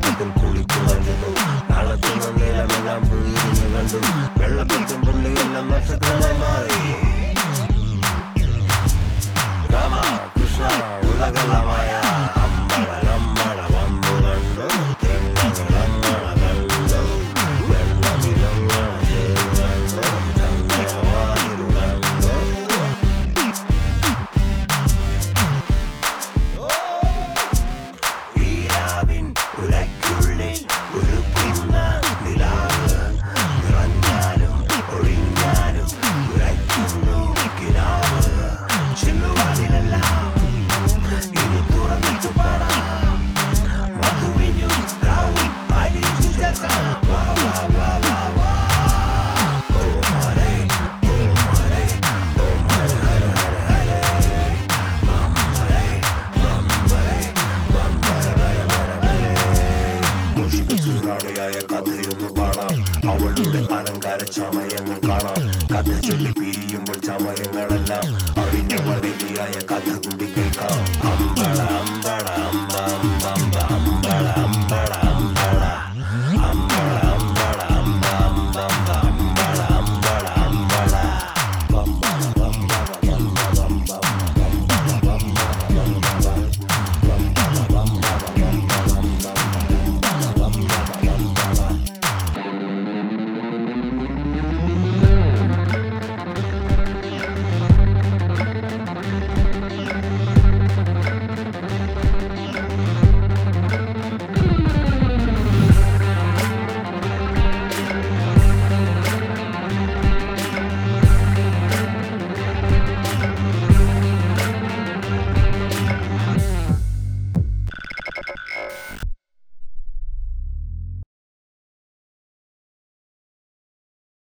വെള്ളത്തിൽ കുളിച്ചു വരുന്നു കളത്തിൽ നീലമെല്ലാം പുയരിഞ്ഞു കണ്ടു. വെള്ളത്തിൽ പുള്ളിയെല്ലാം നക്ഷത്രമായി കഥയായ കഥയൊന്ന് കാണാം അവളുടെ അലങ്കാര ചമയങ്ങൾ കാണാം. കഥ ചൊല്ലി പിരിയുമ്പോൾ ചമയങ്ങളെല്ലാം അറിഞ്ഞ വഴിയായ കഥ കൂടി കേൾക്കാം